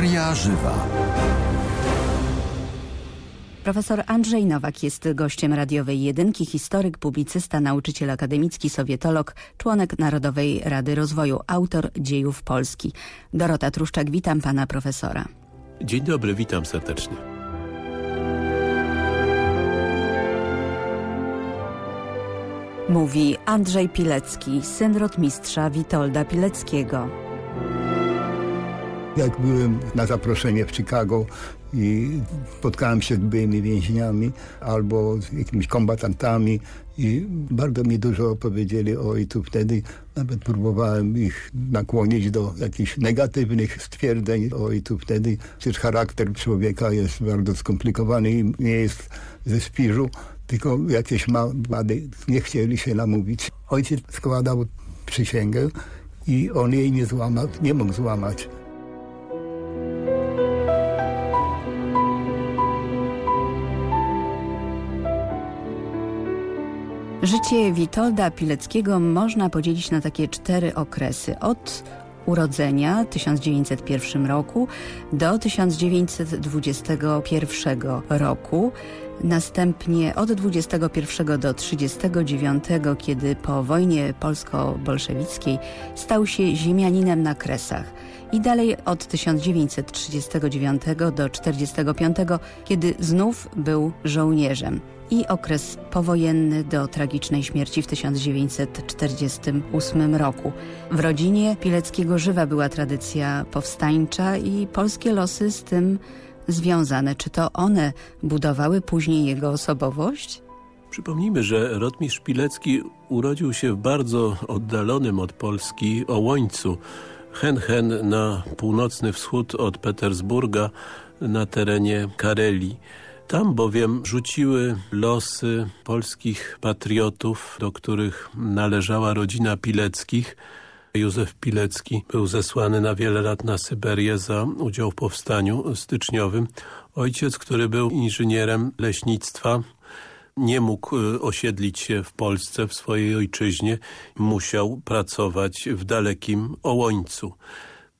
Historia żywa. Profesor Andrzej Nowak jest gościem radiowej jedynki, historyk, publicysta, nauczyciel akademicki, sowietolog, członek Narodowej Rady Rozwoju, autor dziejów Polski. Dorota Truszczak, witam pana profesora. Dzień dobry, witam serdecznie. Mówi Andrzej Pilecki, syn rotmistrza Witolda Pileckiego. Jak byłem na zaproszenie w Chicago i spotkałem się z byłymi więźniami albo z jakimiś kombatantami i bardzo mi dużo opowiedzieli o ojcu wtedy. Nawet próbowałem ich nakłonić do jakichś negatywnych stwierdzeń o ojcu wtedy. Przecież charakter człowieka jest bardzo skomplikowany i nie jest ze spiżu, tylko jakieś ma wady. Nie chcieli się namówić. Ojciec składał przysięgę i on jej nie złamał, nie mógł złamać. Życie Witolda Pileckiego można podzielić na takie cztery okresy. Od urodzenia w 1901 roku do 1921 roku. Następnie od 21 do 39, kiedy po wojnie polsko-bolszewickiej stał się ziemianinem na Kresach. I dalej od 1939 do 45, kiedy znów był żołnierzem i okres powojenny do tragicznej śmierci w 1948 roku. W rodzinie Pileckiego żywa była tradycja powstańcza i polskie losy z tym związane. Czy to one budowały później jego osobowość? Przypomnijmy, że rotmistrz Pilecki urodził się w bardzo oddalonym od Polski Ołońcu. Hen Hen na północny wschód od Petersburga na terenie Karelii. Tam bowiem rzuciły losy polskich patriotów, do których należała rodzina Pileckich. Józef Pilecki był zesłany na wiele lat na Syberię za udział w powstaniu styczniowym. Ojciec, który był inżynierem leśnictwa, nie mógł y, osiedlić się w Polsce, w swojej ojczyźnie. Musiał pracować w dalekim Ołońcu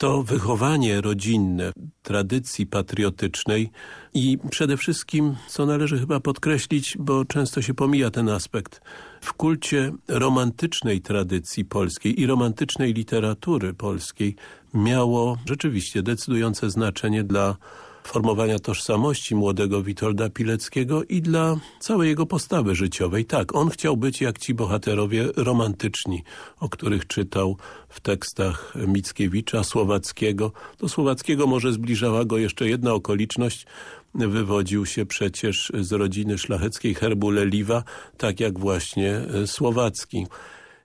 to wychowanie rodzinne, tradycji patriotycznej i przede wszystkim, co należy chyba podkreślić, bo często się pomija ten aspekt, w kulcie romantycznej tradycji polskiej i romantycznej literatury polskiej miało rzeczywiście decydujące znaczenie dla formowania tożsamości młodego Witolda Pileckiego i dla całej jego postawy życiowej. Tak, on chciał być jak ci bohaterowie romantyczni, o których czytał w tekstach Mickiewicza, Słowackiego. Do Słowackiego może zbliżała go jeszcze jedna okoliczność. Wywodził się przecież z rodziny szlacheckiej herbu Leliwa, tak jak właśnie Słowacki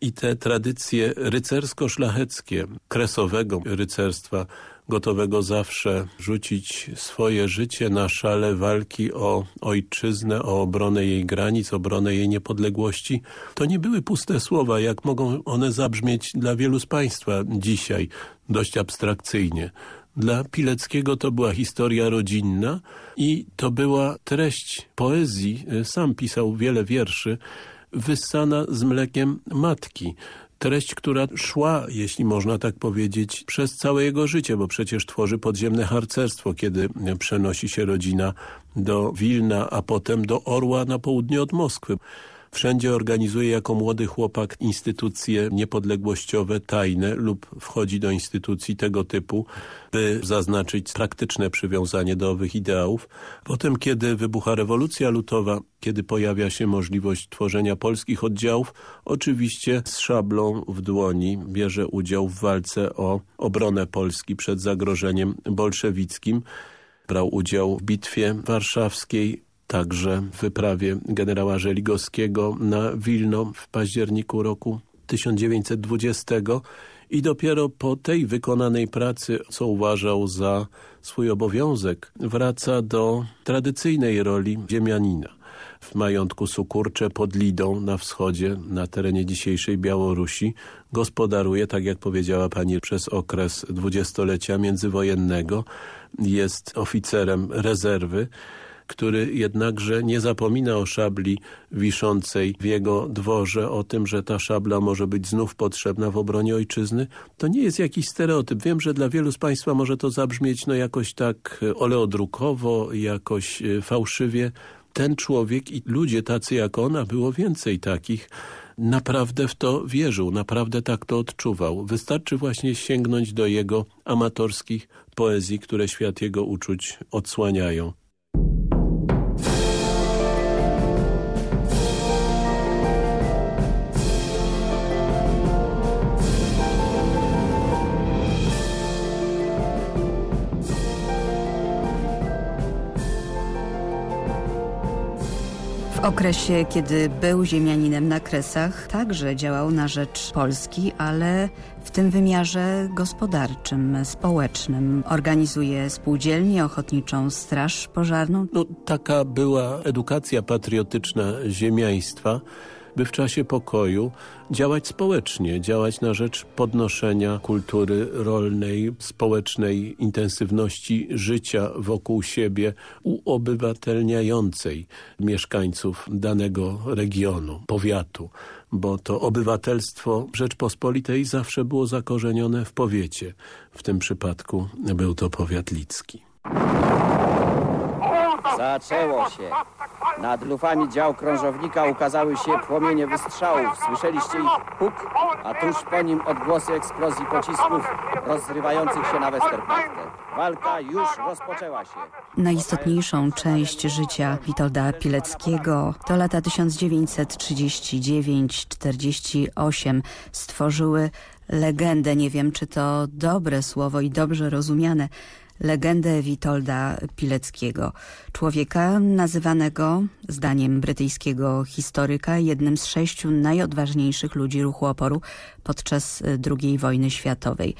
i te tradycje rycersko-szlacheckie, kresowego rycerstwa gotowego zawsze rzucić swoje życie na szale walki o ojczyznę, o obronę jej granic, obronę jej niepodległości, to nie były puste słowa, jak mogą one zabrzmieć dla wielu z Państwa dzisiaj, dość abstrakcyjnie. Dla Pileckiego to była historia rodzinna i to była treść poezji. Sam pisał wiele wierszy, wyssana z mlekiem matki treść, która szła, jeśli można tak powiedzieć, przez całe jego życie, bo przecież tworzy podziemne harcerstwo, kiedy przenosi się rodzina do Wilna, a potem do Orła na południe od Moskwy. Wszędzie organizuje jako młody chłopak instytucje niepodległościowe, tajne lub wchodzi do instytucji tego typu, by zaznaczyć praktyczne przywiązanie do owych ideałów. Potem, kiedy wybucha rewolucja lutowa, kiedy pojawia się możliwość tworzenia polskich oddziałów, oczywiście z szablą w dłoni bierze udział w walce o obronę Polski przed zagrożeniem bolszewickim. Brał udział w bitwie warszawskiej, także w wyprawie generała Żeligowskiego na Wilno w październiku roku 1920 i dopiero po tej wykonanej pracy, co uważał za swój obowiązek, wraca do tradycyjnej roli ziemianina. W majątku Sukurcze pod Lidą na wschodzie, na terenie dzisiejszej Białorusi, gospodaruje, tak jak powiedziała pani, przez okres dwudziestolecia międzywojennego. Jest oficerem rezerwy który jednakże nie zapomina o szabli wiszącej w jego dworze, o tym, że ta szabla może być znów potrzebna w obronie ojczyzny, to nie jest jakiś stereotyp. Wiem, że dla wielu z Państwa może to zabrzmieć no jakoś tak oleodrukowo, jakoś e, fałszywie. Ten człowiek i ludzie tacy jak ona, było więcej takich, naprawdę w to wierzył, naprawdę tak to odczuwał. Wystarczy właśnie sięgnąć do jego amatorskich poezji, które świat jego uczuć odsłaniają. Okresie, kiedy był ziemianinem na Kresach, także działał na rzecz Polski, ale w tym wymiarze gospodarczym, społecznym. Organizuje spółdzielnię, ochotniczą straż pożarną. No, taka była edukacja patriotyczna ziemiaństwa by w czasie pokoju działać społecznie, działać na rzecz podnoszenia kultury rolnej, społecznej intensywności życia wokół siebie, uobywatelniającej mieszkańców danego regionu, powiatu, bo to obywatelstwo Rzeczpospolitej zawsze było zakorzenione w powiecie. W tym przypadku był to powiat licki. Zaczęło się. Nad lufami dział krążownika ukazały się płomienie wystrzałów. Słyszeliście ich huk, a tuż po nim odgłosy eksplozji pocisków rozrywających się na Westerplatte. Walka już rozpoczęła się. Najistotniejszą część życia Witolda Pileckiego to lata 1939-48 stworzyły legendę, nie wiem czy to dobre słowo i dobrze rozumiane, legendę Witolda Pileckiego, człowieka nazywanego, zdaniem brytyjskiego historyka, jednym z sześciu najodważniejszych ludzi ruchu oporu podczas II wojny światowej.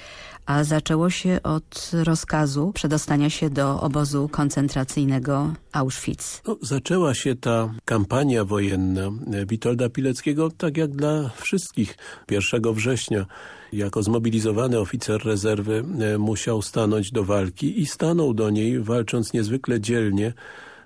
A zaczęło się od rozkazu przedostania się do obozu koncentracyjnego Auschwitz. No, zaczęła się ta kampania wojenna Witolda Pileckiego tak jak dla wszystkich 1 września jako zmobilizowany oficer rezerwy e, musiał stanąć do walki i stanął do niej, walcząc niezwykle dzielnie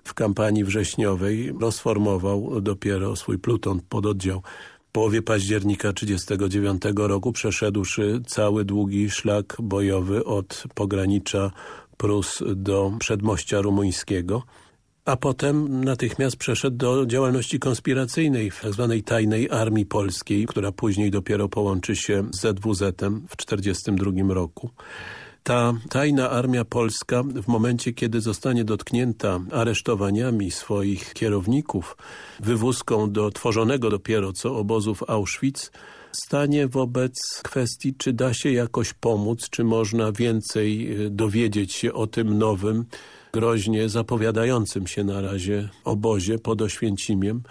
w kampanii wrześniowej. Rozformował dopiero swój pluton pododdział w połowie października 1939 roku, przeszedłszy cały długi szlak bojowy od pogranicza Prus do przedmościa rumuńskiego a potem natychmiast przeszedł do działalności konspiracyjnej w tzw. Tak tajnej Armii Polskiej, która później dopiero połączy się z ZWZ-em w 1942 roku. Ta tajna armia polska w momencie, kiedy zostanie dotknięta aresztowaniami swoich kierowników, wywózką do tworzonego dopiero co obozu w Auschwitz, stanie wobec kwestii, czy da się jakoś pomóc, czy można więcej e, dowiedzieć się o tym nowym, groźnie zapowiadającym się na razie obozie pod Oświęcimiem,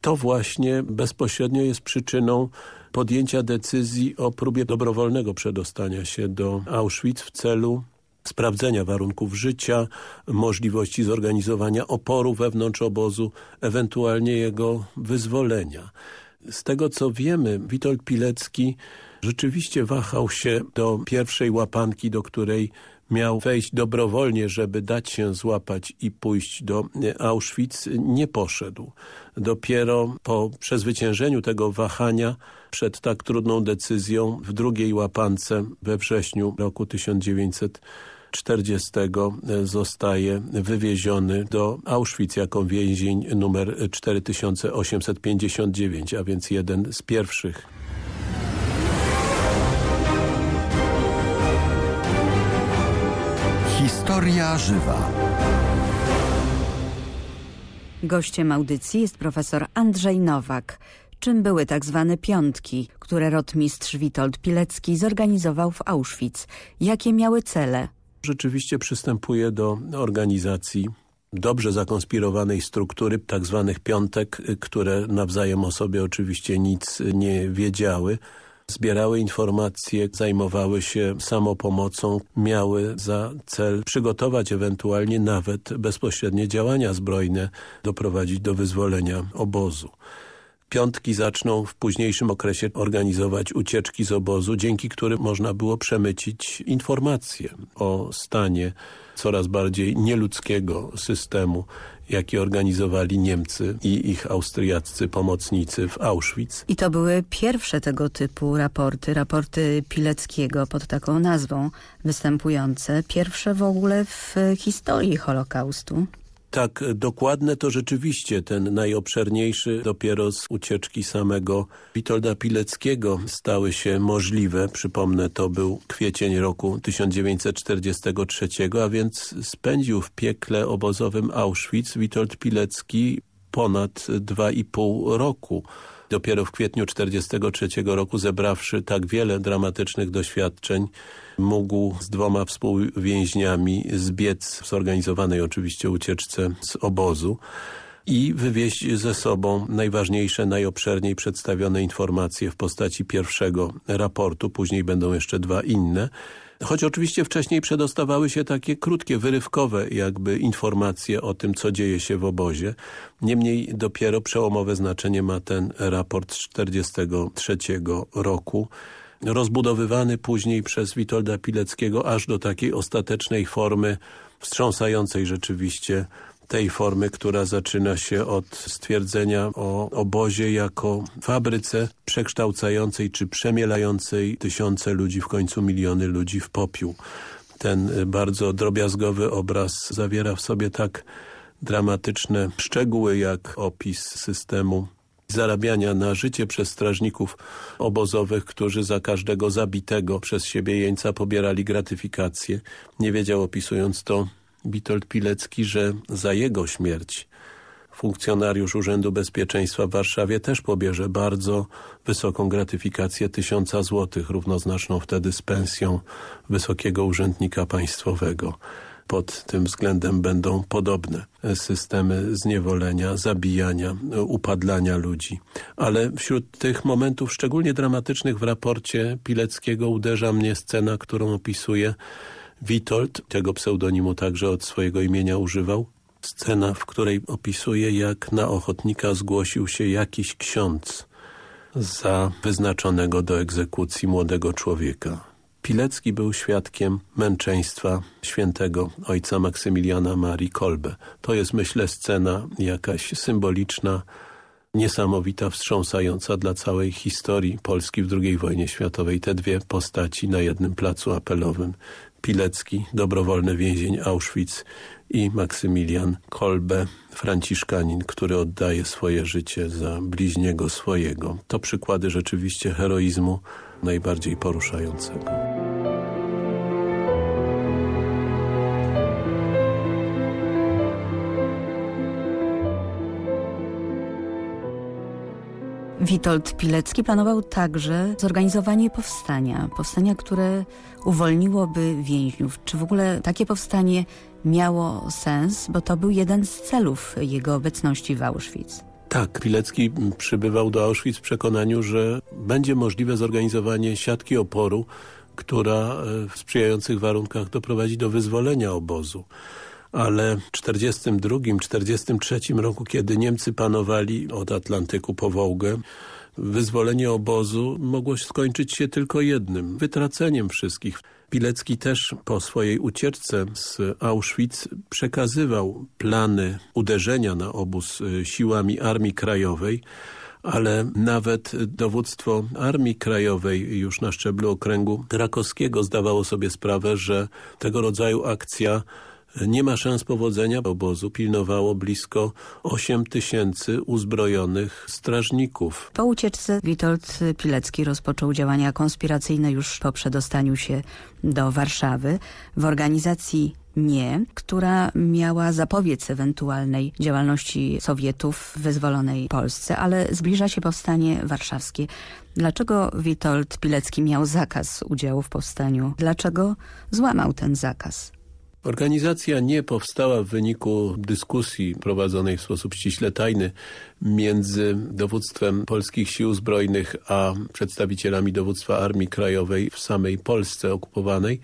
to właśnie bezpośrednio jest przyczyną podjęcia decyzji o próbie dobrowolnego przedostania się do Auschwitz w celu sprawdzenia warunków życia, możliwości zorganizowania oporu wewnątrz obozu, ewentualnie jego wyzwolenia. Z tego co wiemy, Witold Pilecki rzeczywiście wahał się do pierwszej łapanki, do której miał wejść dobrowolnie, żeby dać się złapać i pójść do Auschwitz, nie poszedł. Dopiero po przezwyciężeniu tego wahania przed tak trudną decyzją w drugiej łapance we wrześniu roku 1940 zostaje wywieziony do Auschwitz jako więzień numer 4859, a więc jeden z pierwszych Historia żywa. Gościem audycji jest profesor Andrzej Nowak. Czym były tak zwane piątki, które rotmistrz Witold Pilecki zorganizował w Auschwitz? Jakie miały cele? Rzeczywiście przystępuje do organizacji dobrze zakonspirowanej struktury tak zwanych piątek, które nawzajem o sobie oczywiście nic nie wiedziały zbierały informacje, zajmowały się samopomocą, miały za cel przygotować ewentualnie nawet bezpośrednie działania zbrojne, doprowadzić do wyzwolenia obozu. Piątki zaczną w późniejszym okresie organizować ucieczki z obozu, dzięki którym można było przemycić informacje o stanie coraz bardziej nieludzkiego systemu, jaki organizowali Niemcy i ich austriaccy pomocnicy w Auschwitz. I to były pierwsze tego typu raporty, raporty Pileckiego pod taką nazwą występujące, pierwsze w ogóle w historii Holokaustu. Tak, dokładne to rzeczywiście ten najobszerniejszy dopiero z ucieczki samego Witolda Pileckiego stały się możliwe. Przypomnę, to był kwiecień roku 1943, a więc spędził w piekle obozowym Auschwitz Witold Pilecki ponad dwa i pół roku. Dopiero w kwietniu 1943 roku zebrawszy tak wiele dramatycznych doświadczeń mógł z dwoma współwięźniami zbiec w zorganizowanej oczywiście ucieczce z obozu i wywieźć ze sobą najważniejsze, najobszerniej przedstawione informacje w postaci pierwszego raportu, później będą jeszcze dwa inne, Choć oczywiście wcześniej przedostawały się takie krótkie, wyrywkowe jakby informacje o tym, co dzieje się w obozie. Niemniej dopiero przełomowe znaczenie ma ten raport z 1943 roku, rozbudowywany później przez Witolda Pileckiego aż do takiej ostatecznej formy wstrząsającej rzeczywiście tej formy, która zaczyna się od stwierdzenia o obozie jako fabryce przekształcającej czy przemielającej tysiące ludzi, w końcu miliony ludzi w popiół. Ten bardzo drobiazgowy obraz zawiera w sobie tak dramatyczne szczegóły jak opis systemu zarabiania na życie przez strażników obozowych, którzy za każdego zabitego przez siebie jeńca pobierali gratyfikację. Nie wiedział opisując to Witold Pilecki, że za jego śmierć funkcjonariusz Urzędu Bezpieczeństwa w Warszawie też pobierze bardzo wysoką gratyfikację tysiąca złotych, równoznaczną wtedy z pensją wysokiego urzędnika państwowego. Pod tym względem będą podobne systemy zniewolenia, zabijania, upadlania ludzi. Ale wśród tych momentów szczególnie dramatycznych w raporcie Pileckiego uderza mnie scena, którą opisuje Witold, tego pseudonimu także od swojego imienia używał. Scena, w której opisuje, jak na ochotnika zgłosił się jakiś ksiądz za wyznaczonego do egzekucji młodego człowieka. Pilecki był świadkiem męczeństwa świętego ojca Maksymiliana Marii Kolbe. To jest, myślę, scena jakaś symboliczna, niesamowita, wstrząsająca dla całej historii Polski w II wojnie światowej. Te dwie postaci na jednym placu apelowym. Pilecki, dobrowolny więzień Auschwitz i Maksymilian Kolbe, franciszkanin, który oddaje swoje życie za bliźniego swojego. To przykłady rzeczywiście heroizmu najbardziej poruszającego. Witold Pilecki planował także zorganizowanie powstania. Powstania, które uwolniłoby więźniów. Czy w ogóle takie powstanie miało sens? Bo to był jeden z celów jego obecności w Auschwitz. Tak, Pilecki przybywał do Auschwitz w przekonaniu, że będzie możliwe zorganizowanie siatki oporu, która w sprzyjających warunkach doprowadzi do wyzwolenia obozu ale w 1942-1943 roku, kiedy Niemcy panowali od Atlantyku po Wołgę, wyzwolenie obozu mogło skończyć się tylko jednym, wytraceniem wszystkich. Pilecki też po swojej ucieczce z Auschwitz przekazywał plany uderzenia na obóz y, siłami Armii Krajowej, ale nawet dowództwo Armii Krajowej już na szczeblu okręgu krakowskiego zdawało sobie sprawę, że tego rodzaju akcja nie ma szans powodzenia obozu pilnowało blisko 8 tysięcy uzbrojonych strażników. Po ucieczce Witold Pilecki rozpoczął działania konspiracyjne już po przedostaniu się do Warszawy. W organizacji nie, która miała zapobiec ewentualnej działalności Sowietów w wyzwolonej Polsce, ale zbliża się powstanie warszawskie. Dlaczego Witold Pilecki miał zakaz udziału w powstaniu? Dlaczego złamał ten zakaz? Organizacja nie powstała w wyniku dyskusji prowadzonej w sposób ściśle tajny między dowództwem polskich sił zbrojnych a przedstawicielami dowództwa Armii Krajowej w samej Polsce okupowanej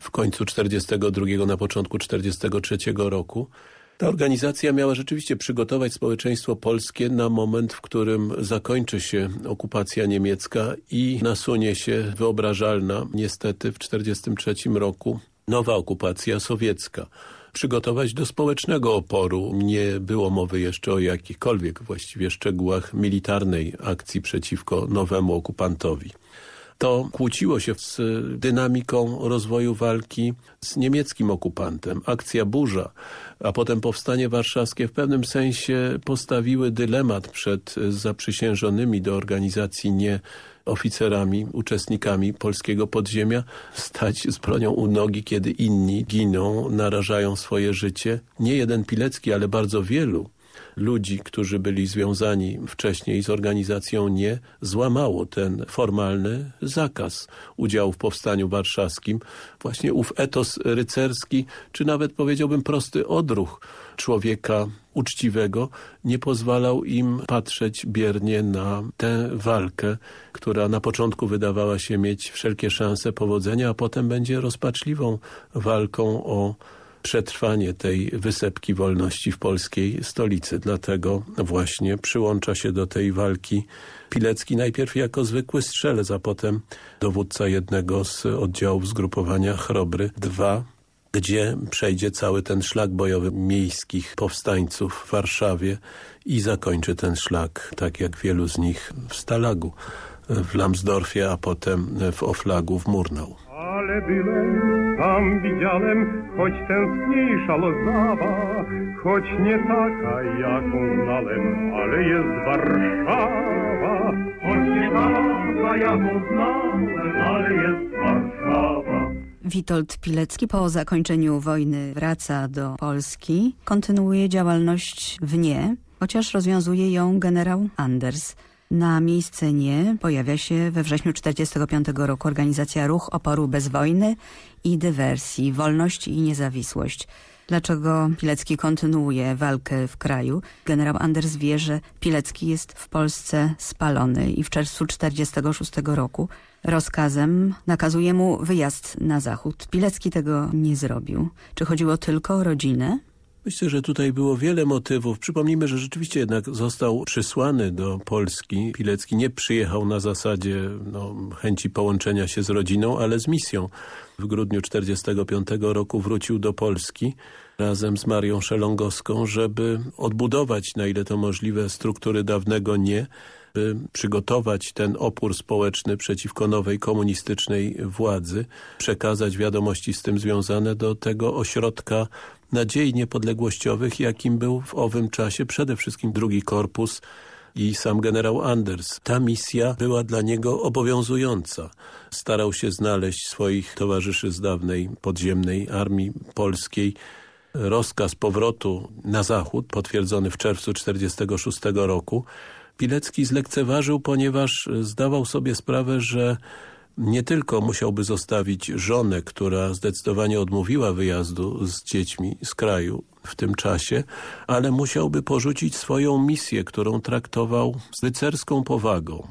w końcu 42, na początku 43 roku. Ta organizacja miała rzeczywiście przygotować społeczeństwo polskie na moment, w którym zakończy się okupacja niemiecka i nasunie się wyobrażalna, niestety w 1943 roku, nowa okupacja sowiecka przygotować do społecznego oporu. Nie było mowy jeszcze o jakichkolwiek właściwie szczegółach militarnej akcji przeciwko nowemu okupantowi. To kłóciło się z dynamiką rozwoju walki z niemieckim okupantem. Akcja Burza, a potem Powstanie Warszawskie w pewnym sensie postawiły dylemat przed zaprzysiężonymi do organizacji nie oficerami, uczestnikami polskiego podziemia stać z bronią u nogi, kiedy inni giną, narażają swoje życie. Nie jeden Pilecki, ale bardzo wielu ludzi, którzy byli związani wcześniej z organizacją NIE, złamało ten formalny zakaz udziału w Powstaniu Warszawskim. Właśnie ów etos rycerski, czy nawet powiedziałbym prosty odruch człowieka uczciwego nie pozwalał im patrzeć biernie na tę walkę, która na początku wydawała się mieć wszelkie szanse powodzenia, a potem będzie rozpaczliwą walką o przetrwanie tej wysepki wolności w polskiej stolicy. Dlatego właśnie przyłącza się do tej walki Pilecki najpierw jako zwykły strzelec, a potem dowódca jednego z oddziałów zgrupowania Chrobry 2 gdzie przejdzie cały ten szlak bojowy miejskich powstańców w Warszawie i zakończy ten szlak, tak jak wielu z nich w Stalagu, w Lambsdorfie, a potem w Oflagu w Murnau. Ale byłem, tam widziałem, choć tęskniejsza Lozawa, choć nie taka, jaką znałem, ale jest Warszawa. Choć nie taka, jaką znałem, ale jest Warszawa. Witold Pilecki po zakończeniu wojny wraca do Polski, kontynuuje działalność w nie, chociaż rozwiązuje ją generał Anders. Na miejsce nie pojawia się we wrześniu 1945 roku organizacja Ruch Oporu Bez Wojny i Dywersji, Wolność i Niezawisłość. Dlaczego Pilecki kontynuuje walkę w kraju? Generał Anders wie, że Pilecki jest w Polsce spalony i w czerwcu 1946 roku rozkazem nakazuje mu wyjazd na zachód. Pilecki tego nie zrobił. Czy chodziło tylko o rodzinę? Myślę, że tutaj było wiele motywów. Przypomnijmy, że rzeczywiście jednak został przysłany do Polski. Pilecki nie przyjechał na zasadzie no, chęci połączenia się z rodziną, ale z misją. W grudniu 1945 roku wrócił do Polski razem z Marią Szelongowską, żeby odbudować, na ile to możliwe, struktury dawnego nie, by przygotować ten opór społeczny przeciwko nowej komunistycznej władzy, przekazać wiadomości z tym związane do tego ośrodka nadziei niepodległościowych, jakim był w owym czasie przede wszystkim drugi korpus i sam generał Anders. Ta misja była dla niego obowiązująca. Starał się znaleźć swoich towarzyszy z dawnej podziemnej armii polskiej. Rozkaz powrotu na zachód, potwierdzony w czerwcu 1946 roku, Pilecki zlekceważył, ponieważ zdawał sobie sprawę, że nie tylko musiałby zostawić żonę, która zdecydowanie odmówiła wyjazdu z dziećmi z kraju w tym czasie, ale musiałby porzucić swoją misję, którą traktował z rycerską powagą.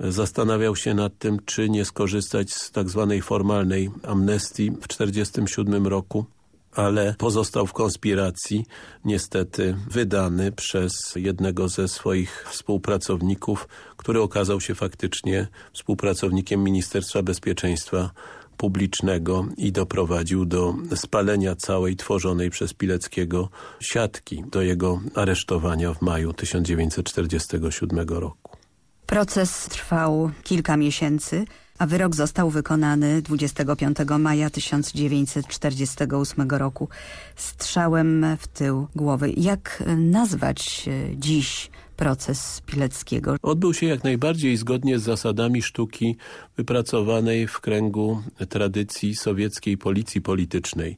Zastanawiał się nad tym, czy nie skorzystać z tak zwanej formalnej amnestii w 1947 roku ale pozostał w konspiracji, niestety wydany przez jednego ze swoich współpracowników, który okazał się faktycznie współpracownikiem Ministerstwa Bezpieczeństwa Publicznego i doprowadził do spalenia całej tworzonej przez Pileckiego siatki, do jego aresztowania w maju 1947 roku. Proces trwał kilka miesięcy a wyrok został wykonany 25 maja 1948 roku strzałem w tył głowy. Jak nazwać e, dziś proces Pileckiego? Odbył się jak najbardziej zgodnie z zasadami sztuki wypracowanej w kręgu tradycji sowieckiej policji politycznej.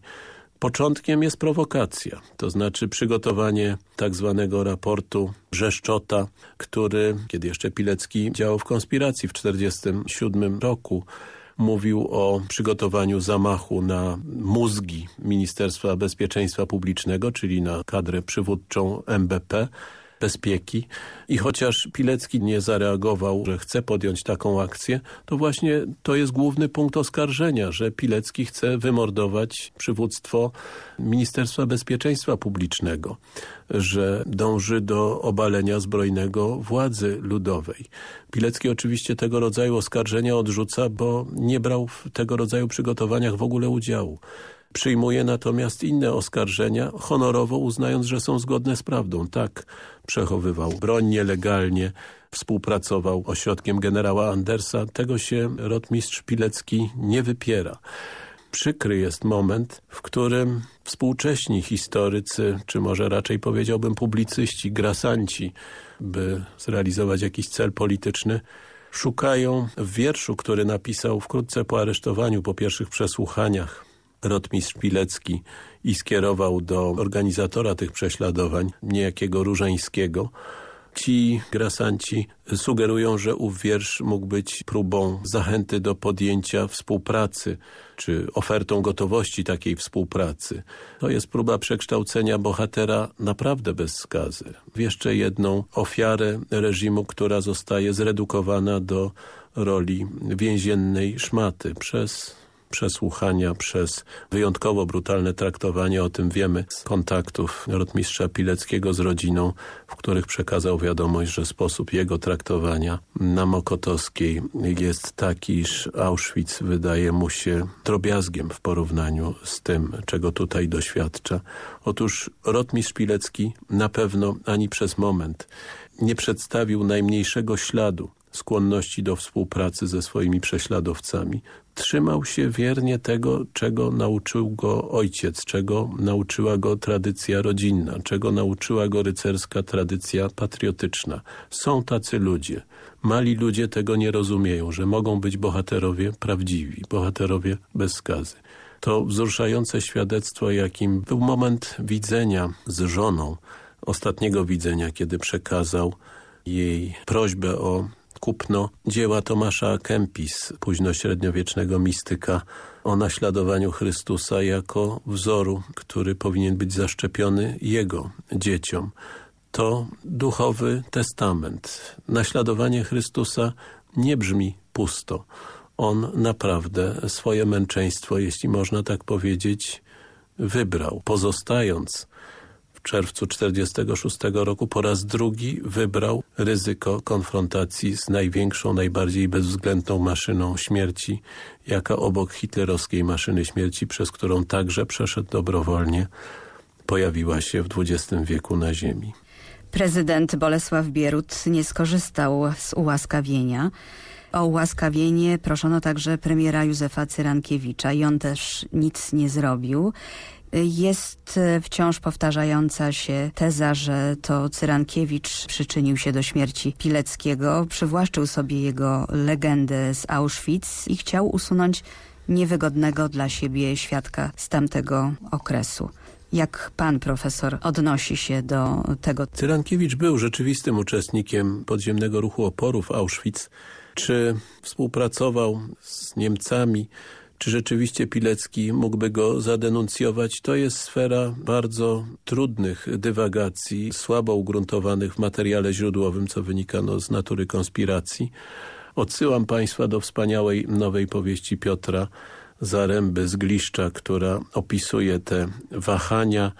Początkiem jest prowokacja, to znaczy przygotowanie tak zwanego raportu Brzeszczota, który, kiedy jeszcze Pilecki działał w konspiracji w 1947 roku, mówił o przygotowaniu zamachu na mózgi Ministerstwa Bezpieczeństwa Publicznego, czyli na kadrę przywódczą MBP, bezpieki. I chociaż Pilecki nie zareagował, że chce podjąć taką akcję, to właśnie to jest główny punkt oskarżenia, że Pilecki chce wymordować przywództwo Ministerstwa Bezpieczeństwa Publicznego, że dąży do obalenia zbrojnego władzy ludowej. Pilecki oczywiście tego rodzaju oskarżenia odrzuca, bo nie brał w tego rodzaju przygotowaniach w ogóle udziału. Przyjmuje natomiast inne oskarżenia, honorowo uznając, że są zgodne z prawdą. Tak przechowywał broń nielegalnie, współpracował ośrodkiem generała Andersa. Tego się rotmistrz Pilecki nie wypiera. Przykry jest moment, w którym współcześni historycy, czy może raczej powiedziałbym publicyści, grasanci, by zrealizować jakiś cel polityczny, szukają w wierszu, który napisał wkrótce po aresztowaniu, po pierwszych przesłuchaniach rotmistrz Pilecki i skierował do organizatora tych prześladowań, niejakiego Różańskiego. Ci grasanci sugerują, że ów wiersz mógł być próbą zachęty do podjęcia współpracy, czy ofertą gotowości takiej współpracy. To jest próba przekształcenia bohatera naprawdę bez skazy. W jeszcze jedną ofiarę reżimu, która zostaje zredukowana do roli więziennej szmaty przez przesłuchania, przez wyjątkowo brutalne traktowanie, o tym wiemy z kontaktów rotmistrza Pileckiego z rodziną, w których przekazał wiadomość, że sposób jego traktowania na Mokotowskiej jest taki, iż Auschwitz wydaje mu się drobiazgiem w porównaniu z tym, czego tutaj doświadcza. Otóż rotmistrz Pilecki na pewno ani przez moment nie przedstawił najmniejszego śladu skłonności do współpracy ze swoimi prześladowcami. Trzymał się wiernie tego, czego nauczył go ojciec, czego nauczyła go tradycja rodzinna, czego nauczyła go rycerska tradycja patriotyczna. Są tacy ludzie. Mali ludzie tego nie rozumieją, że mogą być bohaterowie prawdziwi, bohaterowie bez skazy. To wzruszające świadectwo, jakim był moment widzenia z żoną, ostatniego widzenia, kiedy przekazał jej prośbę o kupno dzieła Tomasza Kempis, późnośredniowiecznego mistyka o naśladowaniu Chrystusa jako wzoru, który powinien być zaszczepiony jego dzieciom. To duchowy testament. Naśladowanie Chrystusa nie brzmi pusto. On naprawdę swoje męczeństwo, jeśli można tak powiedzieć, wybrał, pozostając czerwcu 1946 roku po raz drugi wybrał ryzyko konfrontacji z największą, najbardziej bezwzględną maszyną śmierci, jaka obok hitlerowskiej maszyny śmierci, przez którą także przeszedł dobrowolnie, pojawiła się w XX wieku na ziemi. Prezydent Bolesław Bierut nie skorzystał z ułaskawienia. O ułaskawienie proszono także premiera Józefa Cyrankiewicza i on też nic nie zrobił. Jest e, wciąż powtarzająca się teza, że to Cyrankiewicz przyczynił się do śmierci Pileckiego, przywłaszczył sobie jego legendę z Auschwitz i chciał usunąć niewygodnego dla siebie świadka z tamtego okresu. Jak pan profesor odnosi się do tego? Cyrankiewicz był rzeczywistym uczestnikiem podziemnego ruchu oporu w Auschwitz. Czy współpracował z Niemcami, czy rzeczywiście Pilecki mógłby go zadenuncjować? To jest sfera bardzo trudnych dywagacji, słabo ugruntowanych w materiale źródłowym, co wynika no, z natury konspiracji. Odsyłam Państwa do wspaniałej nowej powieści Piotra Zaręby z Gliszcza, która opisuje te wahania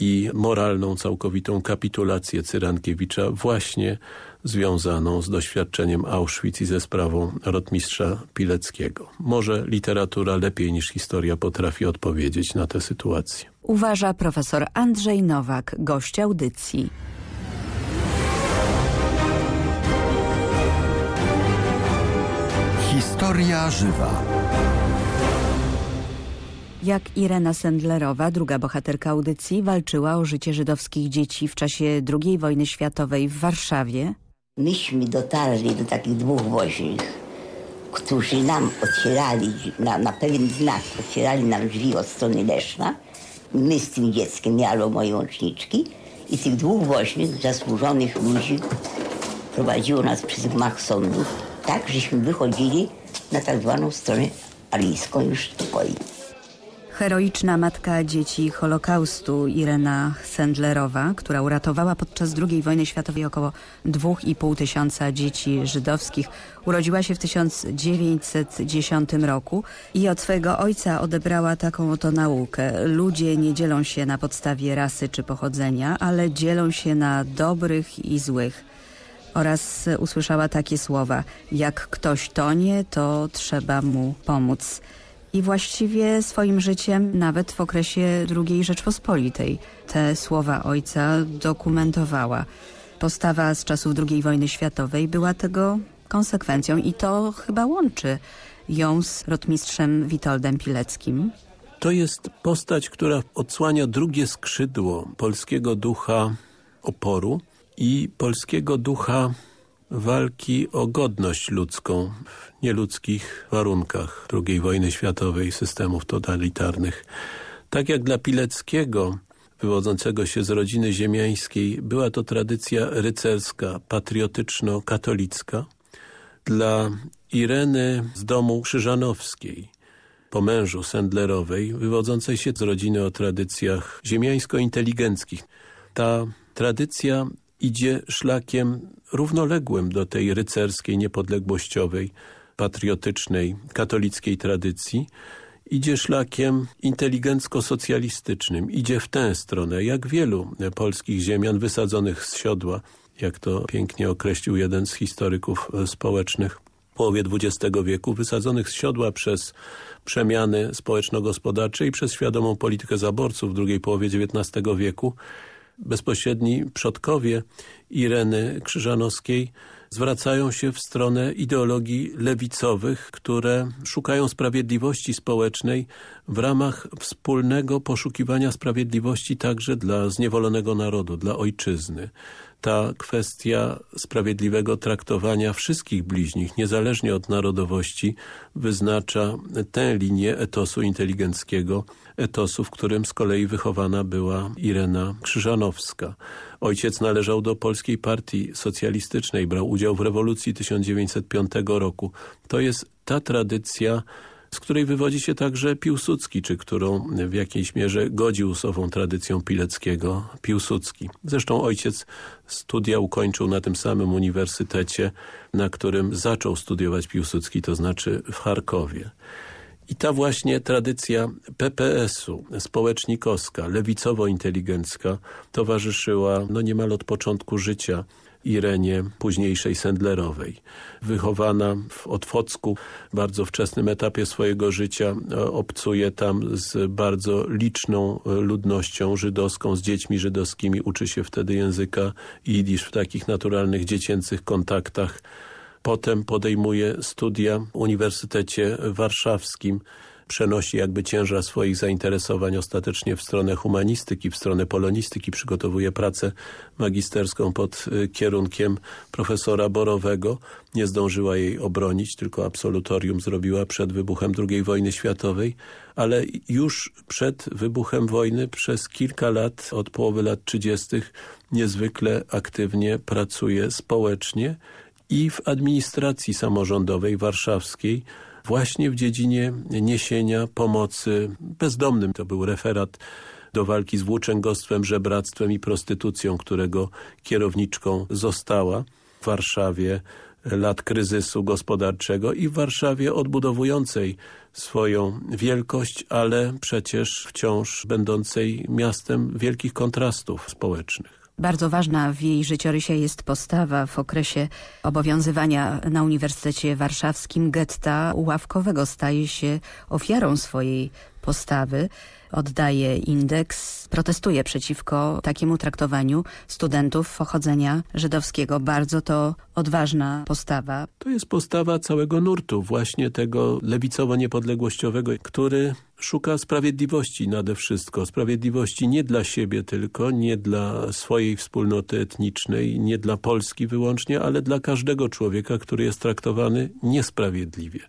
i moralną całkowitą kapitulację Cyrankiewicza właśnie związaną z doświadczeniem Auschwitz i ze sprawą rotmistrza Pileckiego. Może literatura lepiej niż historia potrafi odpowiedzieć na tę sytuację. Uważa profesor Andrzej Nowak, gość audycji. Historia żywa. Jak Irena Sendlerowa, druga bohaterka audycji, walczyła o życie żydowskich dzieci w czasie II wojny światowej w Warszawie, myśmy dotarli do takich dwóch woźnych, którzy nam otwierali, na, na pewien znak otwierali nam drzwi od strony Leszna. My z tym dzieckiem, ja albo moje łączniczki i tych dwóch woźnych, zasłużonych ludzi prowadziło nas przez gmach sądów, tak żeśmy wychodzili na tak zwaną stronę alijską już pokoi. Heroiczna matka dzieci Holokaustu Irena Sendlerowa, która uratowała podczas II wojny światowej około 2,5 tysiąca dzieci żydowskich, urodziła się w 1910 roku i od swojego ojca odebrała taką oto naukę. Ludzie nie dzielą się na podstawie rasy czy pochodzenia, ale dzielą się na dobrych i złych. Oraz usłyszała takie słowa, jak ktoś tonie, to trzeba mu pomóc i właściwie swoim życiem nawet w okresie II Rzeczpospolitej te słowa ojca dokumentowała. Postawa z czasów II wojny światowej była tego konsekwencją i to chyba łączy ją z rotmistrzem Witoldem Pileckim. To jest postać, która odsłania drugie skrzydło polskiego ducha oporu i polskiego ducha walki o godność ludzką w nieludzkich warunkach II wojny światowej, systemów totalitarnych. Tak jak dla Pileckiego, wywodzącego się z rodziny ziemiańskiej, była to tradycja rycerska, patriotyczno-katolicka. Dla Ireny z domu krzyżanowskiej, po mężu Sendlerowej, wywodzącej się z rodziny o tradycjach ziemiańsko-inteligenckich. Ta tradycja idzie szlakiem równoległym do tej rycerskiej, niepodległościowej, patriotycznej, katolickiej tradycji, idzie szlakiem inteligencko-socjalistycznym, idzie w tę stronę, jak wielu polskich ziemian wysadzonych z siodła, jak to pięknie określił jeden z historyków społecznych. W połowie XX wieku, wysadzonych z siodła przez przemiany społeczno-gospodarcze i przez świadomą politykę zaborców w drugiej połowie XIX wieku, bezpośredni przodkowie Ireny Krzyżanowskiej zwracają się w stronę ideologii lewicowych, które szukają sprawiedliwości społecznej w ramach wspólnego poszukiwania sprawiedliwości także dla zniewolonego narodu, dla ojczyzny. Ta kwestia sprawiedliwego traktowania wszystkich bliźnich, niezależnie od narodowości, wyznacza tę linię etosu inteligenckiego, etosu, w którym z kolei wychowana była Irena Krzyżanowska. Ojciec należał do Polskiej Partii Socjalistycznej, brał udział w rewolucji 1905 roku. To jest ta tradycja, z której wywodzi się także Piłsudski, czy którą w jakiejś mierze godził z ową tradycją Pileckiego Piłsudski. Zresztą ojciec studia ukończył na tym samym uniwersytecie, na którym zaczął studiować Piłsudski, to znaczy w Charkowie. I ta właśnie tradycja PPS-u, społecznikowska, lewicowo-inteligencka towarzyszyła no niemal od początku życia Irenie, późniejszej Sendlerowej. Wychowana w Otwocku, bardzo wczesnym etapie swojego życia, obcuje tam z bardzo liczną ludnością żydowską, z dziećmi żydowskimi, uczy się wtedy języka jidysz w takich naturalnych dziecięcych kontaktach Potem podejmuje studia w Uniwersytecie Warszawskim, przenosi jakby ciężar swoich zainteresowań ostatecznie w stronę humanistyki, w stronę polonistyki, przygotowuje pracę magisterską pod y, kierunkiem profesora Borowego. Nie zdążyła jej obronić, tylko absolutorium zrobiła przed wybuchem II wojny światowej, ale już przed wybuchem wojny przez kilka lat, od połowy lat 30. niezwykle aktywnie pracuje społecznie i w administracji samorządowej warszawskiej właśnie w dziedzinie niesienia pomocy bezdomnym. To był referat do walki z włóczęgostwem, żebractwem i prostytucją, którego kierowniczką została w Warszawie lat kryzysu gospodarczego i w Warszawie odbudowującej swoją wielkość, ale przecież wciąż będącej miastem wielkich kontrastów społecznych. Bardzo ważna w jej życiorysie jest postawa w okresie obowiązywania na Uniwersytecie Warszawskim getta ławkowego. Staje się ofiarą swojej postawy oddaje indeks, protestuje przeciwko takiemu traktowaniu studentów pochodzenia żydowskiego. Bardzo to odważna postawa. To jest postawa całego nurtu, właśnie tego lewicowo-niepodległościowego, który szuka sprawiedliwości nade wszystko. Sprawiedliwości nie dla siebie tylko, nie dla swojej wspólnoty etnicznej, nie dla Polski wyłącznie, ale dla każdego człowieka, który jest traktowany niesprawiedliwie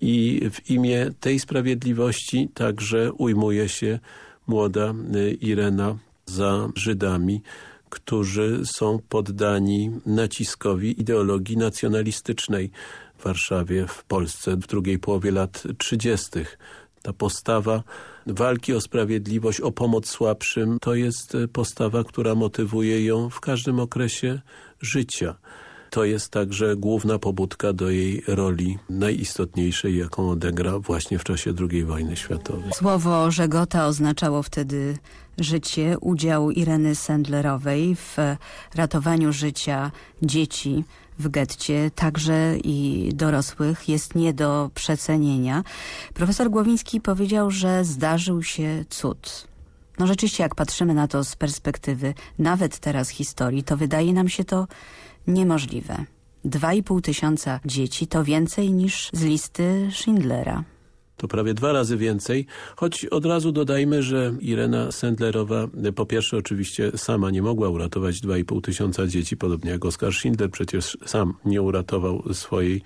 i w imię tej sprawiedliwości także ujmuje się młoda y, Irena za Żydami, którzy są poddani naciskowi ideologii nacjonalistycznej w Warszawie, w Polsce w drugiej połowie lat 30. Ta postawa walki o sprawiedliwość, o pomoc słabszym, to jest e, postawa, która motywuje ją w każdym okresie życia. To jest także główna pobudka do jej roli najistotniejszej, jaką odegra właśnie w czasie II wojny światowej. Słowo Żegota oznaczało wtedy życie, udział Ireny Sendlerowej w ratowaniu życia dzieci w getcie, także i dorosłych, jest nie do przecenienia. Profesor Głowiński powiedział, że zdarzył się cud. No rzeczywiście, jak patrzymy na to z perspektywy nawet teraz historii, to wydaje nam się to niemożliwe. Dwa i pół tysiąca dzieci to więcej niż z listy Schindlera. To prawie dwa razy więcej, choć od razu dodajmy, że Irena Sendlerowa po pierwsze oczywiście sama nie mogła uratować 2,5 tysiąca dzieci, podobnie jak Oskar Schindler przecież sam nie uratował swojej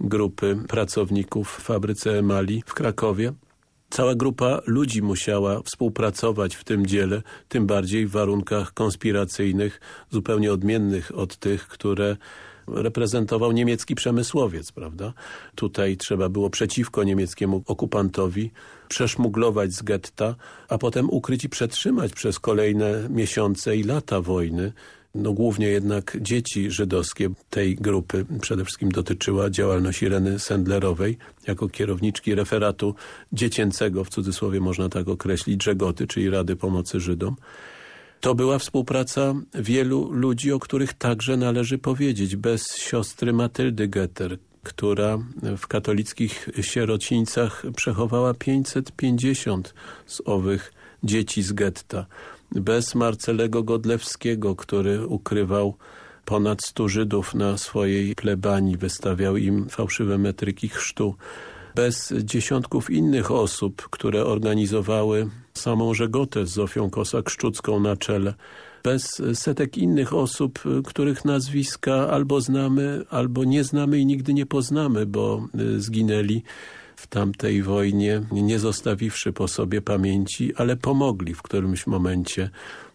grupy pracowników w fabryce emali w Krakowie. Cała grupa ludzi musiała współpracować w tym dziele, tym bardziej w warunkach konspiracyjnych, zupełnie odmiennych od tych, które reprezentował niemiecki przemysłowiec, prawda? Tutaj trzeba było przeciwko niemieckiemu okupantowi przeszmuglować z getta, a potem ukryć i przetrzymać przez kolejne miesiące i lata wojny no głównie jednak dzieci żydowskie tej grupy przede wszystkim dotyczyła działalność Ireny Sendlerowej jako kierowniczki referatu dziecięcego, w cudzysłowie można tak określić, Żegoty, czyli Rady Pomocy Żydom. To była współpraca wielu ludzi, o których także należy powiedzieć. Bez siostry Matyldy Getter, która w katolickich sierocińcach przechowała 550 z owych dzieci z getta. Bez Marcelego Godlewskiego, który ukrywał ponad 100 Żydów na swojej plebanii, wystawiał im fałszywe metryki chrztu. Bez dziesiątków innych osób, które organizowały samą Żegotę z Zofią Kosak-Szczucką na czele. Bez setek innych osób, których nazwiska albo znamy, albo nie znamy i nigdy nie poznamy, bo zginęli w tamtej wojnie, nie zostawiwszy po sobie pamięci, ale pomogli w którymś momencie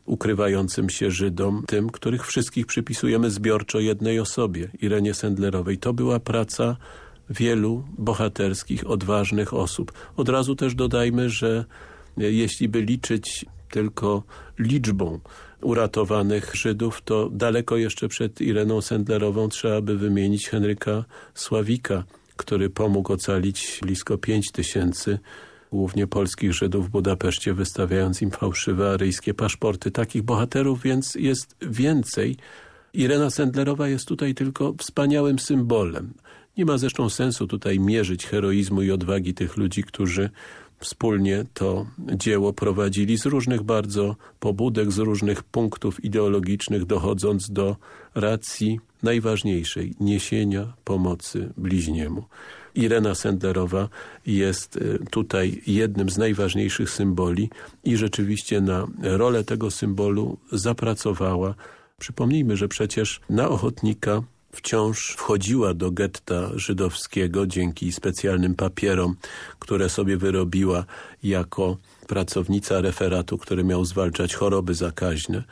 ukrywającym się Żydom, tym, których wszystkich przypisujemy zbiorczo jednej osobie, Irenie Sendlerowej. To była praca wielu bohaterskich, odważnych osób. Od razu też dodajmy, że jeśli by liczyć tylko liczbą uratowanych Żydów, to daleko jeszcze przed Ireną Sendlerową trzeba by wymienić Henryka Sławika, który pomógł ocalić blisko pięć tysięcy głównie polskich Żydów w Budapeszcie, wystawiając im fałszywe aryjskie paszporty. Takich bohaterów więc jest więcej. Irena Sendlerowa jest tutaj tylko wspaniałym symbolem. Nie ma zresztą sensu tutaj mierzyć heroizmu i odwagi tych ludzi, którzy wspólnie to dzieło prowadzili z różnych bardzo pobudek, z różnych punktów ideologicznych, dochodząc do racji najważniejszej niesienia pomocy bliźniemu. Irena Sendlerowa jest y, tutaj jednym z najważniejszych symboli i rzeczywiście na rolę tego symbolu zapracowała. Przypomnijmy, że przecież na ochotnika wciąż wchodziła do getta żydowskiego dzięki specjalnym papierom, które sobie wyrobiła jako pracownica referatu, który miał zwalczać choroby zakaźne.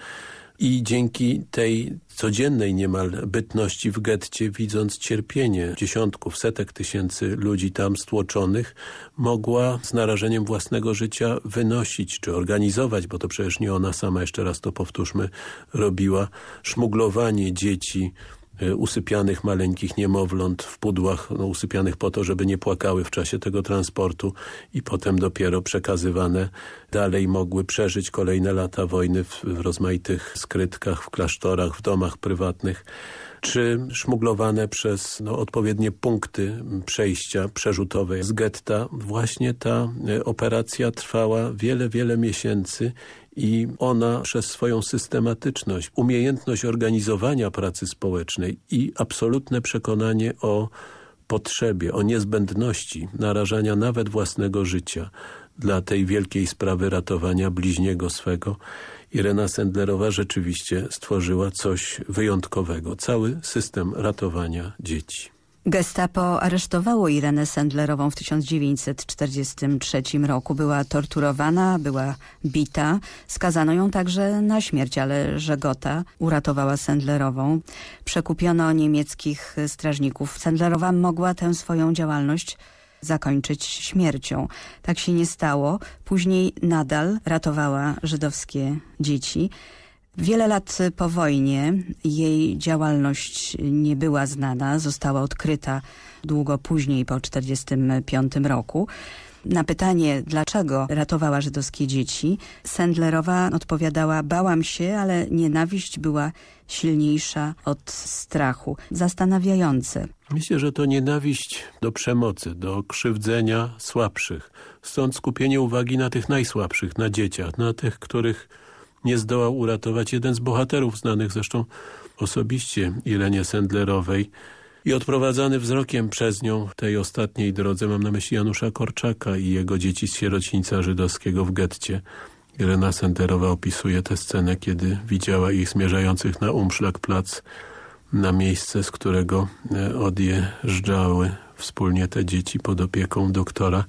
I dzięki tej codziennej niemal bytności w getcie, widząc cierpienie dziesiątków, setek tysięcy ludzi tam stłoczonych, mogła z narażeniem własnego życia wynosić czy organizować, bo to przecież nie ona sama, jeszcze raz to powtórzmy, robiła szmuglowanie dzieci usypianych maleńkich niemowląt w pudłach, no, usypianych po to, żeby nie płakały w czasie tego transportu i potem dopiero przekazywane dalej mogły przeżyć kolejne lata wojny w, w rozmaitych skrytkach, w klasztorach, w domach prywatnych czy szmuglowane przez no, odpowiednie punkty przejścia przerzutowe z getta. Właśnie ta e, operacja trwała wiele, wiele miesięcy i ona przez swoją systematyczność, umiejętność organizowania pracy społecznej i absolutne przekonanie o potrzebie, o niezbędności narażania nawet własnego życia dla tej wielkiej sprawy ratowania bliźniego swego, Irena Sendlerowa rzeczywiście stworzyła coś wyjątkowego. Cały system ratowania dzieci. Gestapo aresztowało Irenę Sendlerową w 1943 roku. Była torturowana, była bita. Skazano ją także na śmierć, ale Żegota uratowała Sendlerową. Przekupiono niemieckich strażników. Sendlerowa mogła tę swoją działalność zakończyć śmiercią. Tak się nie stało. Później nadal ratowała żydowskie dzieci. Wiele lat po wojnie jej działalność nie była znana, została odkryta długo później, po 1945 roku. Na pytanie, dlaczego ratowała żydowskie dzieci, Sendlerowa odpowiadała, bałam się, ale nienawiść była silniejsza od strachu. Zastanawiające. Myślę, że to nienawiść do przemocy, do krzywdzenia słabszych. Stąd skupienie uwagi na tych najsłabszych, na dzieciach, na tych, których nie zdołał uratować jeden z bohaterów znanych zresztą osobiście Irenie Sendlerowej i odprowadzany wzrokiem przez nią tej ostatniej drodze, mam na myśli Janusza Korczaka i jego dzieci z sierocińca żydowskiego w getcie. Irena Sendlerowa opisuje tę scenę, kiedy widziała ich zmierzających na Umschlagplatz, na miejsce, z którego e, odjeżdżały wspólnie te dzieci pod opieką doktora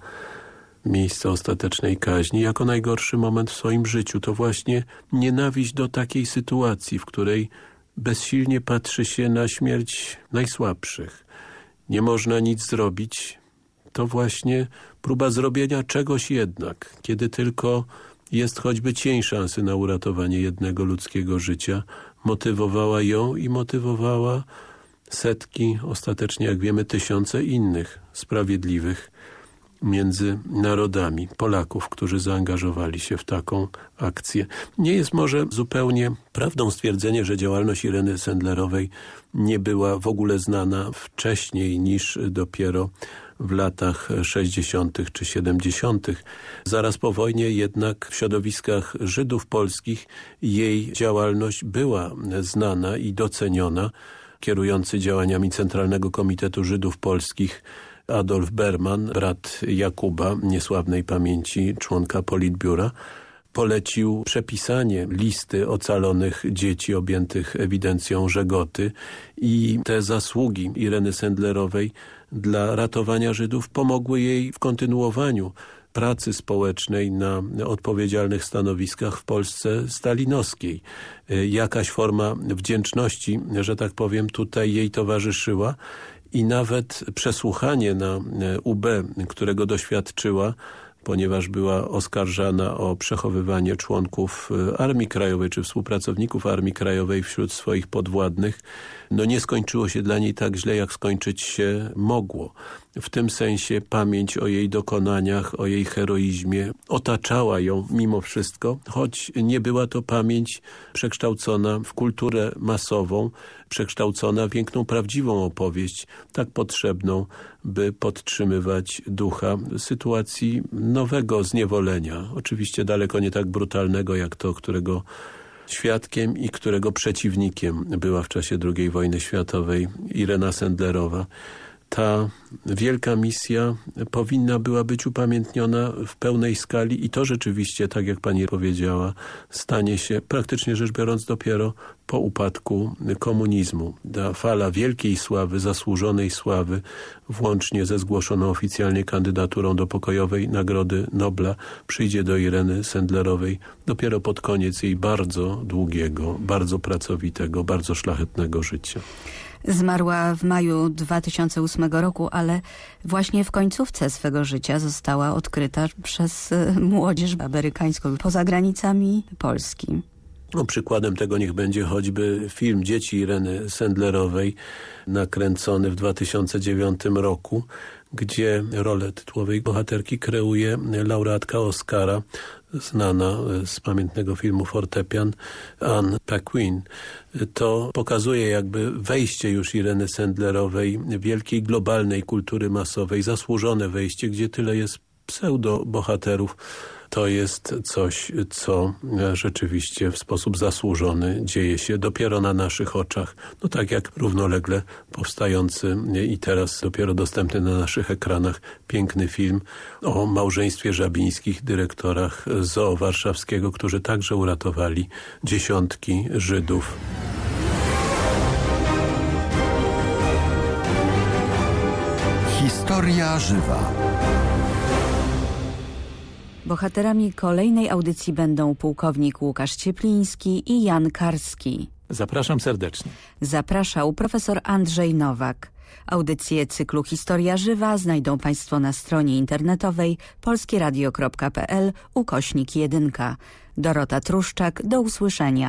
miejsce ostatecznej kaźni jako najgorszy moment w swoim życiu. To właśnie nienawiść do takiej sytuacji, w której bezsilnie patrzy się na śmierć najsłabszych. Nie można nic zrobić. To właśnie próba zrobienia czegoś jednak, kiedy tylko jest choćby cień szansy na uratowanie jednego ludzkiego życia, motywowała ją i motywowała setki, ostatecznie jak wiemy tysiące innych sprawiedliwych między narodami Polaków, którzy zaangażowali się w taką akcję. Nie jest może zupełnie prawdą stwierdzenie, że działalność Ireny Sendlerowej nie była w ogóle znana wcześniej niż dopiero w latach 60. czy 70. Zaraz po wojnie jednak w środowiskach Żydów polskich jej działalność była znana i doceniona. Kierujący działaniami Centralnego Komitetu Żydów Polskich Adolf Berman, brat Jakuba, niesławnej pamięci członka Politbiura, polecił przepisanie listy ocalonych dzieci objętych ewidencją Żegoty i te zasługi Ireny Sendlerowej dla ratowania Żydów pomogły jej w kontynuowaniu pracy społecznej na odpowiedzialnych stanowiskach w Polsce stalinowskiej. Jakaś forma wdzięczności, że tak powiem, tutaj jej towarzyszyła i nawet przesłuchanie na e, UB, którego doświadczyła, ponieważ była oskarżana o przechowywanie członków e, Armii Krajowej czy współpracowników Armii Krajowej wśród swoich podwładnych, no nie skończyło się dla niej tak źle, jak skończyć się mogło. W tym sensie pamięć o jej dokonaniach, o jej heroizmie otaczała ją mimo wszystko, choć nie była to pamięć przekształcona w kulturę masową, przekształcona w piękną, prawdziwą opowieść, tak potrzebną, by podtrzymywać ducha sytuacji nowego zniewolenia. Oczywiście daleko nie tak brutalnego, jak to, którego świadkiem i którego przeciwnikiem była w czasie II wojny światowej Irena Sendlerowa ta wielka misja powinna była być upamiętniona w pełnej skali i to rzeczywiście, tak jak pani powiedziała, stanie się praktycznie rzecz biorąc dopiero po upadku komunizmu. Ta fala wielkiej sławy, zasłużonej sławy, włącznie ze zgłoszoną oficjalnie kandydaturą do pokojowej Nagrody Nobla, przyjdzie do Ireny Sendlerowej dopiero pod koniec jej bardzo długiego, bardzo pracowitego, bardzo szlachetnego życia. Zmarła w maju 2008 roku, ale właśnie w końcówce swego życia została odkryta przez e, młodzież amerykańską poza granicami Polski. No, przykładem tego niech będzie choćby film Dzieci Ireny Sendlerowej nakręcony w 2009 roku, gdzie rolę tytułowej bohaterki kreuje laureatka Oscara znana z pamiętnego filmu Fortepian Anne Paquin. To pokazuje jakby wejście już Ireny Sendlerowej wielkiej globalnej kultury masowej, zasłużone wejście, gdzie tyle jest pseudo-bohaterów to jest coś, co rzeczywiście w sposób zasłużony dzieje się dopiero na naszych oczach. No tak jak równolegle powstający i teraz dopiero dostępny na naszych ekranach piękny film o małżeństwie żabińskich, dyrektorach Zoo Warszawskiego, którzy także uratowali dziesiątki Żydów. Historia żywa. Bohaterami kolejnej audycji będą pułkownik Łukasz Ciepliński i Jan Karski. Zapraszam serdecznie. Zapraszał profesor Andrzej Nowak. Audycje cyklu Historia Żywa znajdą Państwo na stronie internetowej polskieradio.pl ukośnik 1. Dorota Truszczak, do usłyszenia.